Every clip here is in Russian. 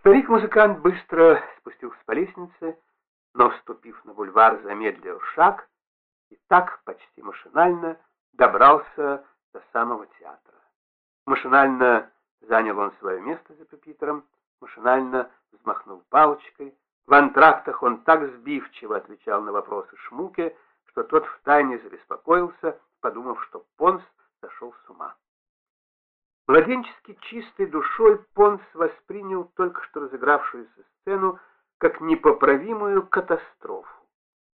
Старик-музыкант быстро спустился по лестнице, но, вступив на бульвар, замедлил шаг и так почти машинально добрался до самого театра. Машинально занял он свое место за пепитером, машинально взмахнул палочкой. В антрактах он так сбивчиво отвечал на вопросы Шмуке, что тот втайне забеспокоился, подумав, что Понс сошел с ума. Младенчески чистой душой Понс воспринял только что разыгравшуюся сцену как непоправимую катастрофу.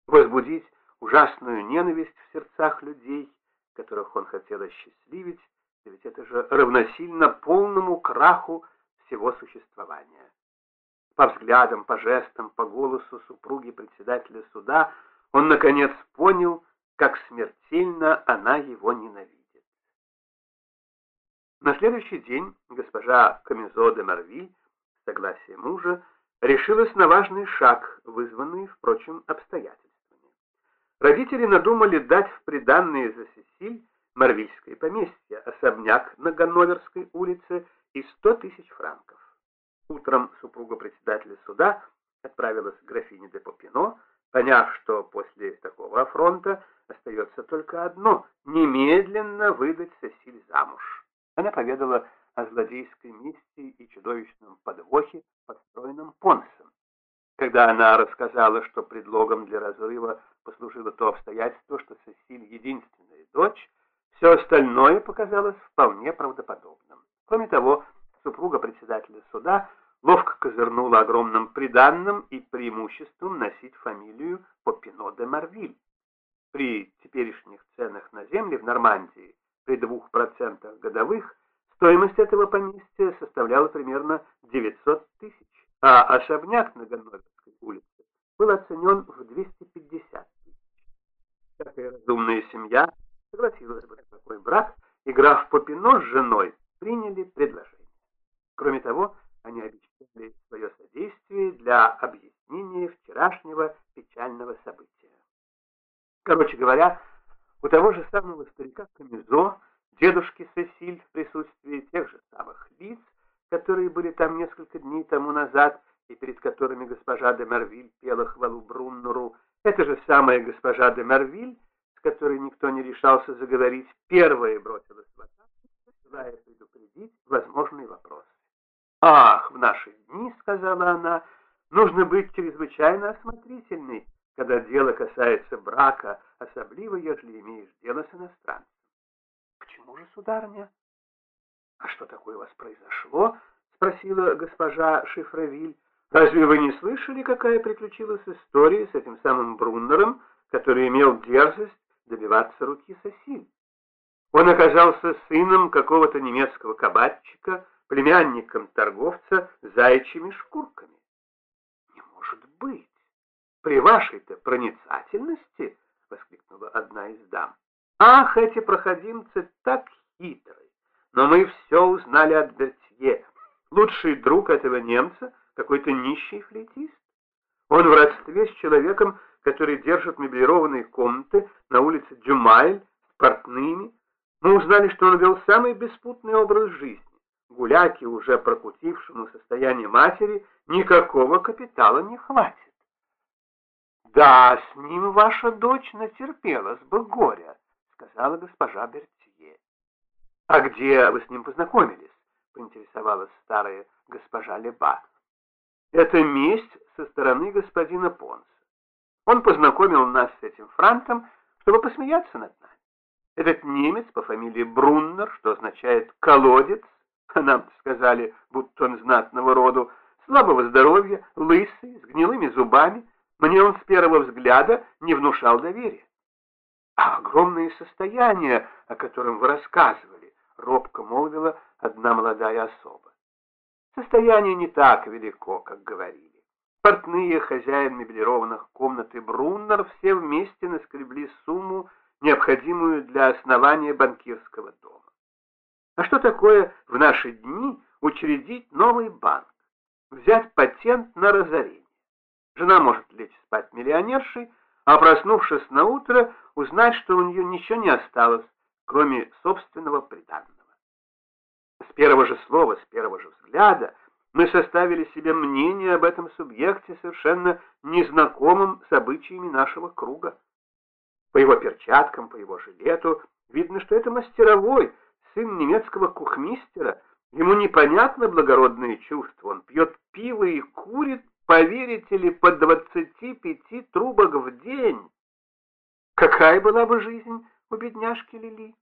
Возбудить ужасную ненависть в сердцах людей, которых он хотел осчастливить, ведь это же равносильно полному краху всего существования. По взглядам, по жестам, по голосу супруги председателя суда он, наконец, понял, как смертельно она его ненавидит. На следующий день госпожа Камизо де Марвиль, согласие мужа, решилась на важный шаг, вызванный, впрочем, обстоятельствами. Родители надумали дать в приданные за Сесиль Марвильское поместье, особняк на Ганноверской улице и сто тысяч франков. Утром супруга председателя суда отправилась к графине де Попино, поняв, что после такого афронта остается только одно — немедленно выдать Сесиль замуж. Она поведала о злодейской миссии и чудовищном подвохе, подстроенном Понсом. Когда она рассказала, что предлогом для разрыва послужило то обстоятельство, что Сесиль единственная дочь, все остальное показалось вполне правдоподобным. Кроме того, супруга председателя суда ловко козырнула огромным приданным и преимуществом носить фамилию Попино де Марвиль. При теперешних ценах на земле в Нормандии при 2% годовых стоимость этого поместья составляла примерно 900 тысяч, а особняк на Ганноверской улице был оценен в 250 тысяч. Всякая разумная семья согласилась бы на такой брак, и граф Попино с женой приняли предложение. Кроме того, они обещали свое содействие для объяснения вчерашнего печального события. Короче говоря, у того же самого старика Камизо, дедушки Сесиль в присутствии тех же самых лиц, которые были там несколько дней тому назад и перед которыми госпожа де Мервиль пела хвалу Бруннеру, это же самая госпожа де Мервиль, с которой никто не решался заговорить, первая бросилась в атаку, желая предупредить возможные вопросы. «Ах, в наши дни, — сказала она, — нужно быть чрезвычайно осмотрительной, когда дело касается брака, особливо, если имеешь дело с иностранцем. Почему же, сударыня? А что такое у вас произошло? Спросила госпожа Шифровиль. Разве вы не слышали, какая приключилась история с этим самым Бруннером, который имел дерзость добиваться руки Сосиль? Он оказался сыном какого-то немецкого кабачика, племянником торговца зайчими шкурками. Не может быть! При вашей-то проницательности, — воскликнула одна из дам. Ах, эти проходимцы так хитры! Но мы все узнали от Бертье. Лучший друг этого немца — какой-то нищий флейтист. Он в родстве с человеком, который держит меблированные комнаты на улице Дюмайль с портными. Мы узнали, что он вел самый беспутный образ жизни. Гуляки, уже прокутившему состояние матери, никакого капитала не хватит. «Да, с ним ваша дочь натерпелась бы горя», — сказала госпожа Бертье. «А где вы с ним познакомились?» — поинтересовалась старая госпожа Леба. «Это месть со стороны господина Понса. Он познакомил нас с этим франтом, чтобы посмеяться над нами. Этот немец по фамилии Бруннер, что означает «колодец», а нам сказали, будто он знатного роду, слабого здоровья, лысый, с гнилыми зубами, мне он с первого взгляда не внушал доверия. А огромные состояния, о котором вы рассказывали, робко молвила одна молодая особа. Состояние не так велико, как говорили. Портные, хозяин меблированных комнат и Бруннер все вместе наскребли сумму, необходимую для основания банкирского дома. А что такое в наши дни учредить новый банк? Взять патент на разорение? Жена может лечь спать миллионершей, а проснувшись на утро, узнать, что у нее ничего не осталось, кроме собственного приданного. С первого же слова, с первого же взгляда мы составили себе мнение об этом субъекте, совершенно незнакомым с обычаями нашего круга. По его перчаткам, по его жилету видно, что это мастеровой, сын немецкого кухмистера. Ему непонятно благородные чувства. Он пьет пиво и курит, поверите ли, по двадцати пяти трубок в день. Какая была бы жизнь у бедняжки Лили?